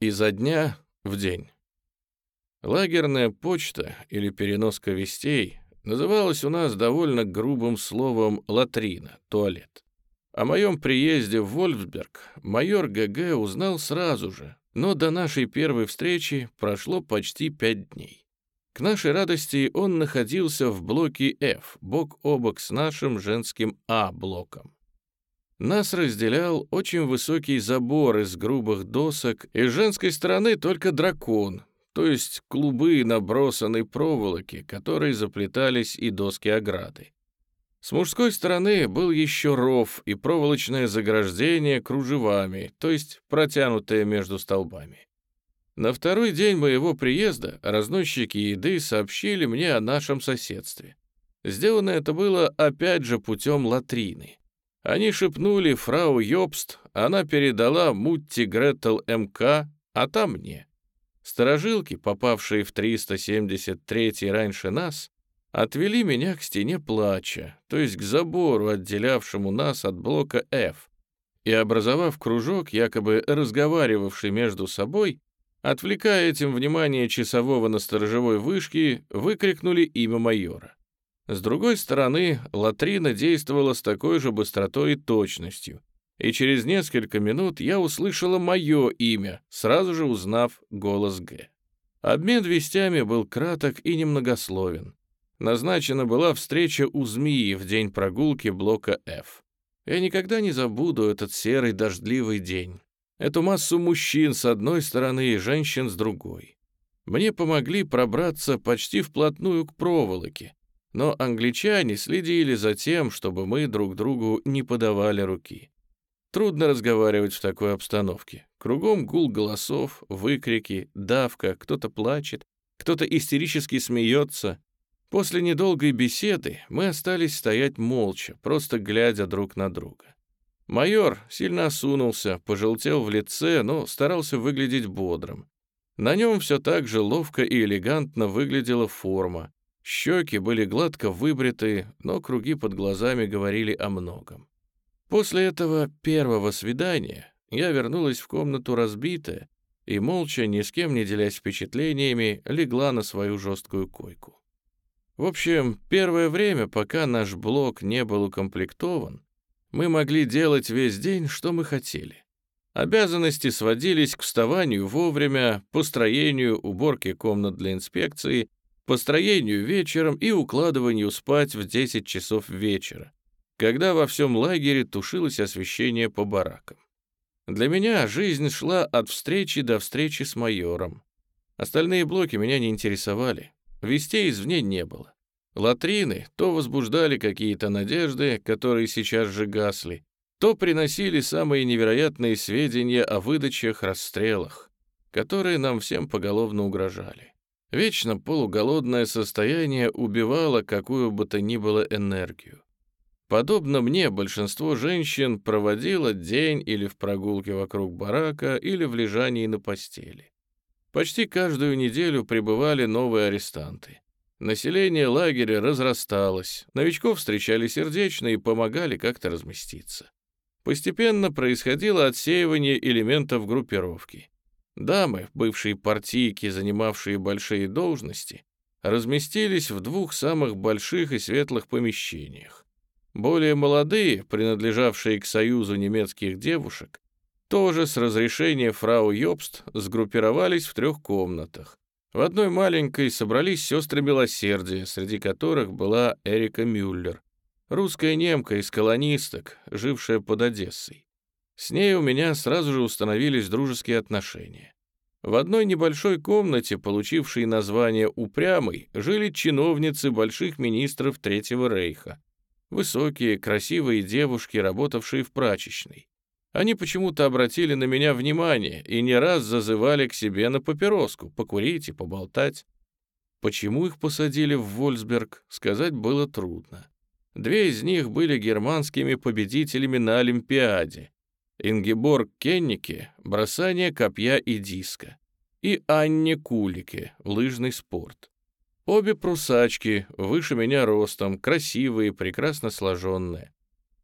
Изо дня в день. Лагерная почта или переноска вестей называлась у нас довольно грубым словом «латрина» — туалет. О моем приезде в Вольфсберг майор ГГ узнал сразу же, но до нашей первой встречи прошло почти пять дней. К нашей радости он находился в блоке F, бок о бок с нашим женским А-блоком. Нас разделял очень высокий забор из грубых досок, и с женской стороны только дракон, то есть клубы набросанной проволоки, которые заплетались и доски ограды. С мужской стороны был еще ров и проволочное заграждение кружевами, то есть протянутое между столбами. На второй день моего приезда разносчики еды сообщили мне о нашем соседстве. Сделано это было опять же путем латрины. Они шепнули фрау Йобст, она передала Мутти Гретел МК, а там мне. Сторожилки, попавшие в 373 раньше нас, отвели меня к стене плача, то есть к забору, отделявшему нас от блока F, и, образовав кружок, якобы разговаривавший между собой, отвлекая этим внимание часового на сторожевой вышке, выкрикнули имя майора. С другой стороны, латрина действовала с такой же быстротой и точностью, и через несколько минут я услышала мое имя, сразу же узнав голос Г. Обмен вестями был краток и немногословен. Назначена была встреча у змеи в день прогулки блока F. Я никогда не забуду этот серый дождливый день. Эту массу мужчин с одной стороны и женщин с другой. Мне помогли пробраться почти вплотную к проволоке, но англичане следили за тем, чтобы мы друг другу не подавали руки. Трудно разговаривать в такой обстановке. Кругом гул голосов, выкрики, давка, кто-то плачет, кто-то истерически смеется. После недолгой беседы мы остались стоять молча, просто глядя друг на друга. Майор сильно осунулся, пожелтел в лице, но старался выглядеть бодрым. На нем все так же ловко и элегантно выглядела форма. Щеки были гладко выбриты, но круги под глазами говорили о многом. После этого первого свидания я вернулась в комнату разбитая и, молча, ни с кем не делясь впечатлениями, легла на свою жесткую койку. В общем, первое время, пока наш блок не был укомплектован, мы могли делать весь день, что мы хотели. Обязанности сводились к вставанию вовремя, построению, уборке комнат для инспекции, построению вечером и укладыванию спать в 10 часов вечера, когда во всем лагере тушилось освещение по баракам. Для меня жизнь шла от встречи до встречи с майором. Остальные блоки меня не интересовали. Вестей извне не было. Латрины то возбуждали какие-то надежды, которые сейчас же гасли, то приносили самые невероятные сведения о выдачах, расстрелах, которые нам всем поголовно угрожали. Вечно полуголодное состояние убивало какую бы то ни было энергию. Подобно мне, большинство женщин проводило день или в прогулке вокруг барака, или в лежании на постели. Почти каждую неделю прибывали новые арестанты. Население лагеря разрасталось, новичков встречали сердечно и помогали как-то разместиться. Постепенно происходило отсеивание элементов группировки. Дамы, бывшие партийки, занимавшие большие должности, разместились в двух самых больших и светлых помещениях. Более молодые, принадлежавшие к союзу немецких девушек, тоже с разрешения фрау Йобст сгруппировались в трех комнатах. В одной маленькой собрались сестры милосердия, среди которых была Эрика Мюллер, русская немка из колонисток, жившая под Одессой. С ней у меня сразу же установились дружеские отношения. В одной небольшой комнате, получившей название «Упрямый», жили чиновницы больших министров Третьего Рейха. Высокие, красивые девушки, работавшие в прачечной. Они почему-то обратили на меня внимание и не раз зазывали к себе на папироску, покурить и поболтать. Почему их посадили в Вольсберг, сказать было трудно. Две из них были германскими победителями на Олимпиаде. Ингеборг Кеннике — бросание копья и диска. И Анне Кулике — лыжный спорт. Обе прусачки, выше меня ростом, красивые, прекрасно сложенные.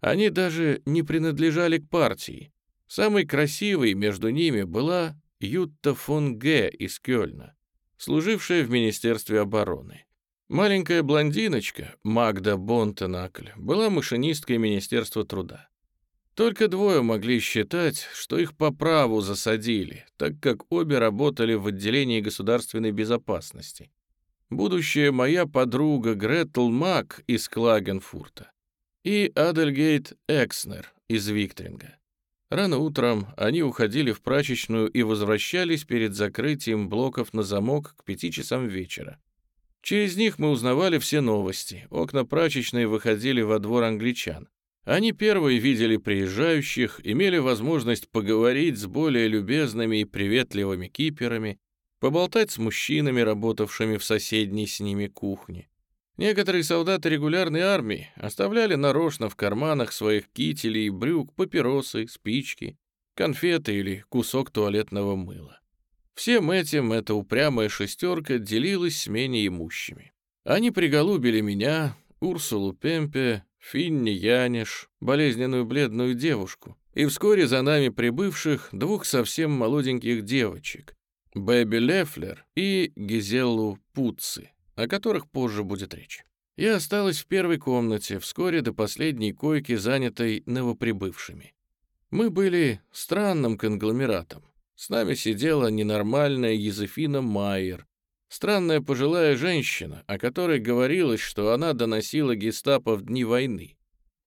Они даже не принадлежали к партии. Самой красивой между ними была Ютта фон Г. из Кёльна, служившая в Министерстве обороны. Маленькая блондиночка, Магда Бонтенакль, была машинисткой Министерства труда. Только двое могли считать, что их по праву засадили, так как обе работали в отделении государственной безопасности. Будущая моя подруга Гретл Мак из Клагенфурта и Адельгейт Экснер из Виктринга. Рано утром они уходили в прачечную и возвращались перед закрытием блоков на замок к пяти часам вечера. Через них мы узнавали все новости. Окна прачечной выходили во двор англичан. Они первые видели приезжающих, имели возможность поговорить с более любезными и приветливыми киперами, поболтать с мужчинами, работавшими в соседней с ними кухне. Некоторые солдаты регулярной армии оставляли нарочно в карманах своих кителей и брюк папиросы, спички, конфеты или кусок туалетного мыла. Всем этим эта упрямая шестерка делилась с менее имущими. Они приголубили меня, Урсулу Пемпе, Финни Яниш, болезненную бледную девушку, и вскоре за нами прибывших двух совсем молоденьких девочек, Бэби Лефлер и Гизеллу Пуцци, о которых позже будет речь. Я осталась в первой комнате, вскоре до последней койки, занятой новоприбывшими. Мы были странным конгломератом. С нами сидела ненормальная Езефина Майер, Странная пожилая женщина, о которой говорилось, что она доносила гестапо в дни войны.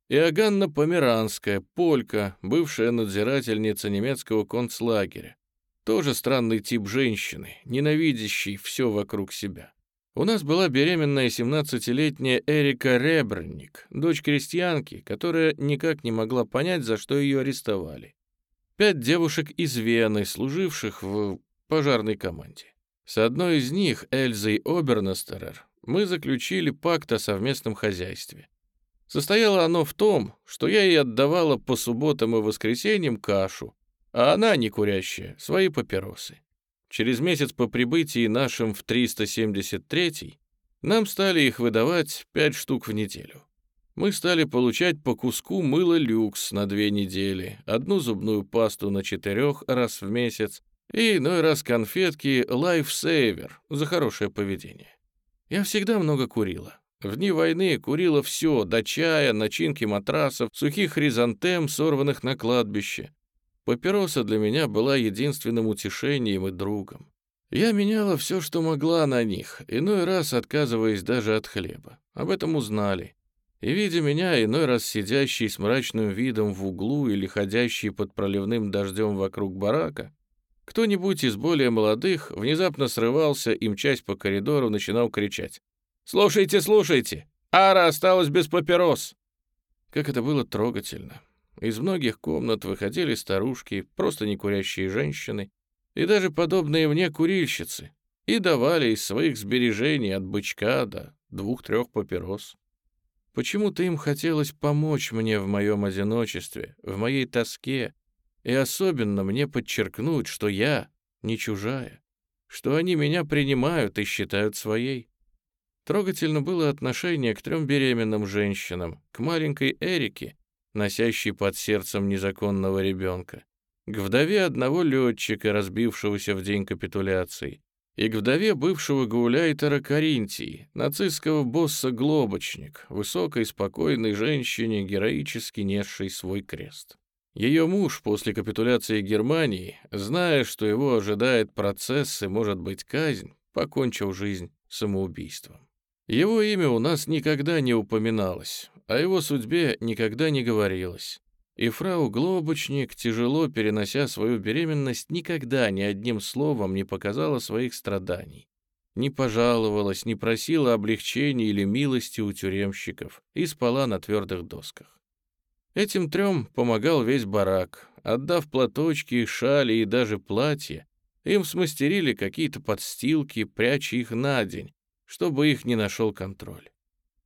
Иоганна Померанская, полька, бывшая надзирательница немецкого концлагеря. Тоже странный тип женщины, ненавидящий все вокруг себя. У нас была беременная 17-летняя Эрика Ребрник, дочь крестьянки, которая никак не могла понять, за что ее арестовали. Пять девушек из Вены, служивших в пожарной команде. С одной из них, Эльзой Обернестерер, мы заключили пакт о совместном хозяйстве. Состояло оно в том, что я ей отдавала по субботам и воскресеньям кашу, а она, не курящая, свои папиросы. Через месяц по прибытии нашим в 373 нам стали их выдавать 5 штук в неделю. Мы стали получать по куску мыла люкс на две недели, одну зубную пасту на четырех раз в месяц, и иной раз конфетки Lifesaver за хорошее поведение. Я всегда много курила. В дни войны курила все, до чая, начинки матрасов, сухих хризантем, сорванных на кладбище. Папироса для меня была единственным утешением и другом. Я меняла все, что могла на них, иной раз отказываясь даже от хлеба. Об этом узнали. И, видя меня, иной раз сидящий с мрачным видом в углу или ходящий под проливным дождем вокруг барака, кто-нибудь из более молодых внезапно срывался и, мчась по коридору, начинал кричать. «Слушайте, слушайте! Ара осталась без папирос!» Как это было трогательно. Из многих комнат выходили старушки, просто некурящие женщины, и даже подобные мне курильщицы, и давали из своих сбережений от бычка до двух-трех папирос. Почему-то им хотелось помочь мне в моем одиночестве, в моей тоске, и особенно мне подчеркнуть, что я не чужая, что они меня принимают и считают своей. Трогательно было отношение к трем беременным женщинам, к маленькой Эрике, носящей под сердцем незаконного ребенка, к вдове одного летчика, разбившегося в день капитуляции, и к вдове бывшего гауляйтера Каринтии, нацистского босса Глобочник, высокой спокойной женщине, героически несшей свой крест. Ее муж после капитуляции Германии, зная, что его ожидает процесс и, может быть, казнь, покончил жизнь самоубийством. Его имя у нас никогда не упоминалось, о его судьбе никогда не говорилось. И фрау Глобочник, тяжело перенося свою беременность, никогда ни одним словом не показала своих страданий. Не пожаловалась, не просила облегчения или милости у тюремщиков и спала на твердых досках. Этим трем помогал весь барак. Отдав платочки, шали и даже платья, им смастерили какие-то подстилки, пряча их на день, чтобы их не нашел контроль.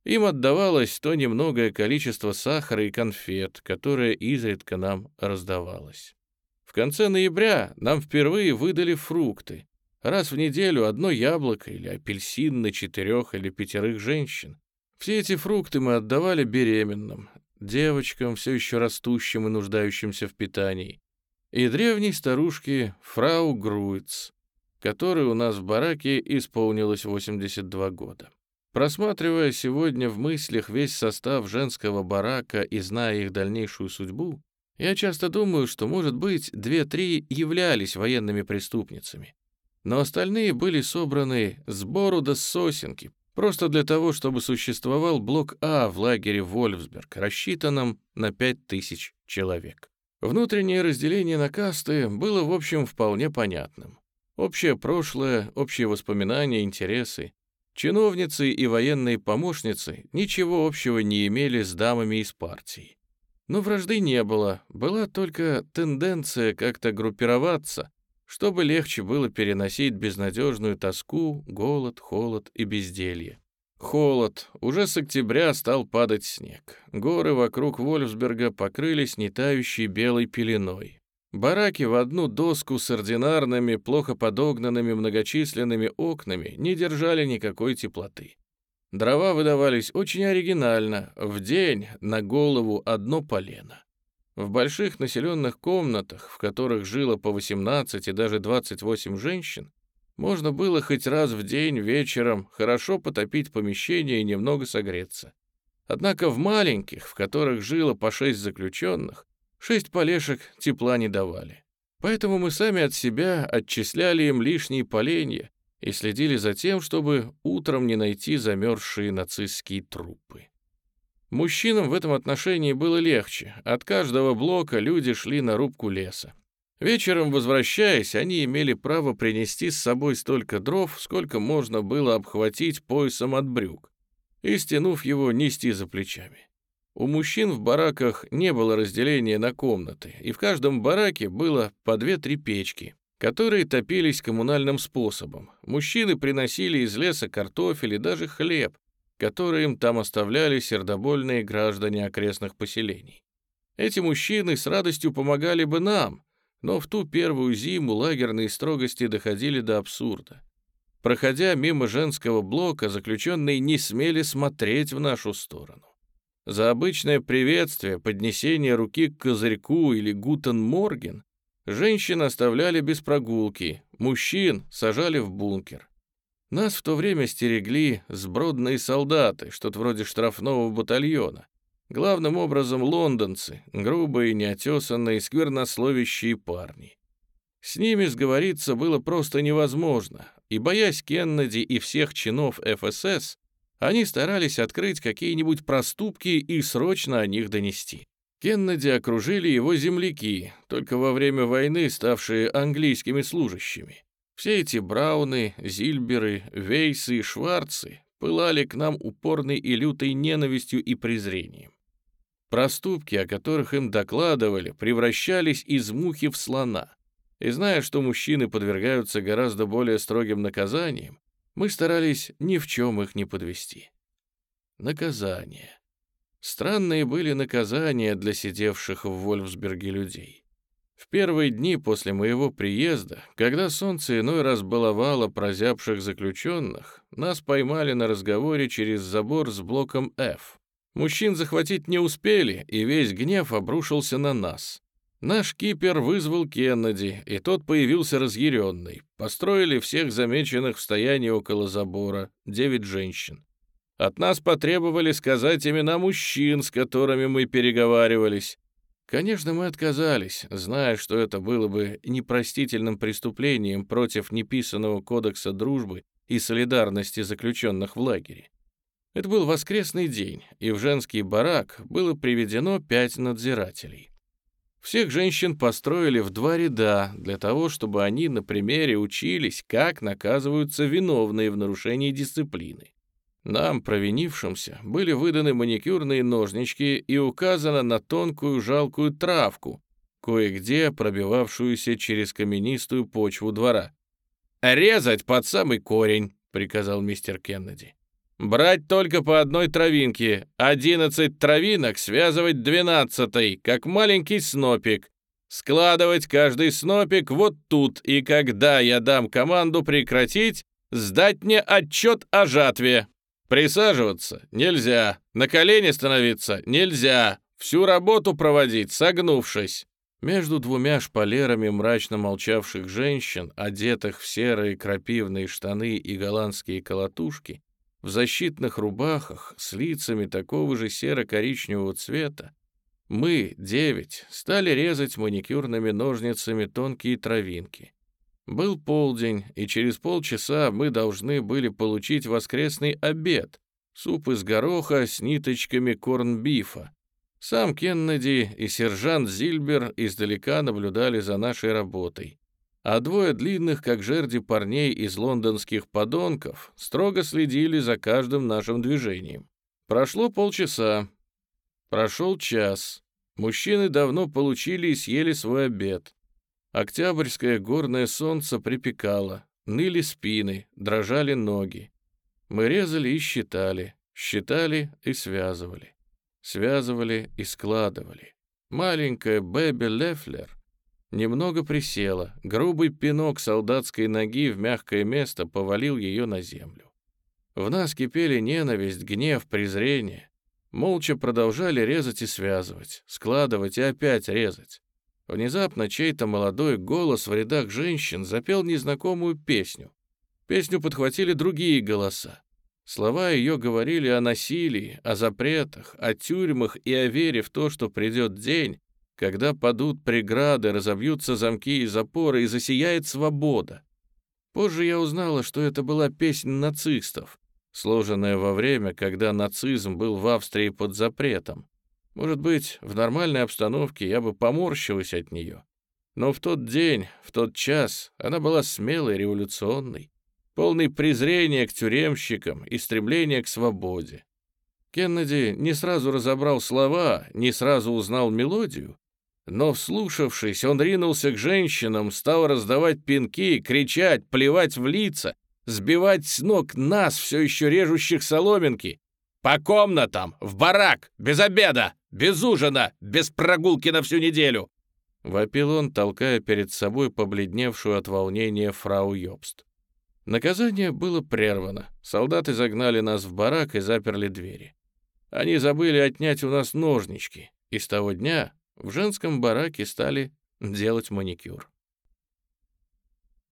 Им отдавалось то немногое количество сахара и конфет, которое изредка нам раздавалось. В конце ноября нам впервые выдали фрукты. Раз в неделю одно яблоко или апельсин на четырех или пятерых женщин. Все эти фрукты мы отдавали беременным, девочкам, все еще растущим и нуждающимся в питании, и древней старушки фрау Груиц, которой у нас в бараке исполнилось 82 года. Просматривая сегодня в мыслях весь состав женского барака и зная их дальнейшую судьбу, я часто думаю, что, может быть, две-три являлись военными преступницами, но остальные были собраны сбору до сосенки, просто для того, чтобы существовал блок А в лагере Вольфсберг, рассчитанном на 5000 человек. Внутреннее разделение на касты было, в общем, вполне понятным. Общее прошлое, общие воспоминания, интересы. Чиновницы и военные помощницы ничего общего не имели с дамами из партии. Но вражды не было, была только тенденция как-то группироваться, чтобы легче было переносить безнадежную тоску, голод, холод и безделье. Холод. Уже с октября стал падать снег. Горы вокруг Вольфсберга покрылись нетающей белой пеленой. Бараки в одну доску с ординарными, плохо подогнанными многочисленными окнами не держали никакой теплоты. Дрова выдавались очень оригинально, в день на голову одно полено. В больших населенных комнатах, в которых жило по 18 и даже 28 женщин, можно было хоть раз в день вечером хорошо потопить помещение и немного согреться. Однако в маленьких, в которых жило по шесть заключенных, Шесть полешек тепла не давали. Поэтому мы сами от себя отчисляли им лишние поленья и следили за тем, чтобы утром не найти замерзшие нацистские трупы. Мужчинам в этом отношении было легче. От каждого блока люди шли на рубку леса. Вечером, возвращаясь, они имели право принести с собой столько дров, сколько можно было обхватить поясом от брюк, и, стянув его, нести за плечами. У мужчин в бараках не было разделения на комнаты, и в каждом бараке было по две-три печки, которые топились коммунальным способом. Мужчины приносили из леса картофель и даже хлеб, который им там оставляли сердобольные граждане окрестных поселений. Эти мужчины с радостью помогали бы нам, но в ту первую зиму лагерные строгости доходили до абсурда. Проходя мимо женского блока, заключенные не смели смотреть в нашу сторону. За обычное приветствие, поднесение руки к козырьку или гутен морген женщин оставляли без прогулки, мужчин сажали в бункер. Нас в то время стерегли сбродные солдаты, что-то вроде штрафного батальона. Главным образом лондонцы, грубые, неотесанные, сквернословящие парни. С ними сговориться было просто невозможно, и, боясь Кеннеди и всех чинов ФСС, они старались открыть какие-нибудь проступки и срочно о них донести. Кеннеди окружили его земляки, только во время войны ставшие английскими служащими. Все эти Брауны, Зильберы, Вейсы и Шварцы пылали к нам упорной и лютой ненавистью и презрением. Проступки, о которых им докладывали, превращались из мухи в слона. И зная, что мужчины подвергаются гораздо более строгим наказаниям, мы старались ни в чем их не подвести. Наказания. Странные были наказания для сидевших в Вольфсберге людей. В первые дни после моего приезда, когда солнце иной раз баловало прозябших заключенных, нас поймали на разговоре через забор с блоком F. Мужчин захватить не успели, и весь гнев обрушился на нас. Наш кипер вызвал Кеннеди, и тот появился разъяренный. Построили всех замеченных в стоянии около забора, девять женщин. От нас потребовали сказать имена мужчин, с которыми мы переговаривались. Конечно, мы отказались, зная, что это было бы непростительным преступлением против неписанного кодекса дружбы и солидарности заключенных в лагере. Это был воскресный день, и в женский барак было приведено пять надзирателей. Всех женщин построили в два ряда для того, чтобы они на примере учились, как наказываются виновные в нарушении дисциплины. Нам, провинившимся, были выданы маникюрные ножнички и указано на тонкую жалкую травку, кое-где пробивавшуюся через каменистую почву двора. «Резать под самый корень», — приказал мистер Кеннеди. Брать только по одной травинке. Одиннадцать травинок связывать двенадцатой, как маленький снопик. Складывать каждый снопик вот тут, и когда я дам команду прекратить, сдать мне отчет о жатве. Присаживаться нельзя, на колени становиться нельзя, всю работу проводить, согнувшись. Между двумя шпалерами мрачно молчавших женщин, одетых в серые крапивные штаны и голландские колотушки, в защитных рубахах с лицами такого же серо-коричневого цвета, мы, девять, стали резать маникюрными ножницами тонкие травинки. Был полдень, и через полчаса мы должны были получить воскресный обед, суп из гороха с ниточками корнбифа, сам Кеннеди и сержант Зильбер издалека наблюдали за нашей работой, а двое длинных, как жерди парней из лондонских подонков, строго следили за каждым нашим движением. Прошло полчаса. Прошел час. Мужчины давно получили и съели свой обед. Октябрьское горное солнце припекало, ныли спины, дрожали ноги. Мы резали и считали, считали и связывали связывали и складывали. Маленькая Бэби Лефлер немного присела, грубый пинок солдатской ноги в мягкое место повалил ее на землю. В нас кипели ненависть, гнев, презрение. Молча продолжали резать и связывать, складывать и опять резать. Внезапно чей-то молодой голос в рядах женщин запел незнакомую песню. Песню подхватили другие голоса. Слова ее говорили о насилии, о запретах, о тюрьмах и о вере в то, что придет день, когда падут преграды, разобьются замки и запоры, и засияет свобода. Позже я узнала, что это была песня нацистов, сложенная во время, когда нацизм был в Австрии под запретом. Может быть, в нормальной обстановке я бы поморщилась от нее. Но в тот день, в тот час она была смелой, революционной полный презрения к тюремщикам и стремления к свободе. Кеннеди не сразу разобрал слова, не сразу узнал мелодию, но, вслушавшись, он ринулся к женщинам, стал раздавать пинки, кричать, плевать в лица, сбивать с ног нас, все еще режущих соломинки. «По комнатам! В барак! Без обеда! Без ужина! Без прогулки на всю неделю!» Вопил он, толкая перед собой побледневшую от волнения фрау Йобст. Наказание было прервано. Солдаты загнали нас в барак и заперли двери. Они забыли отнять у нас ножнички, и с того дня в женском бараке стали делать маникюр.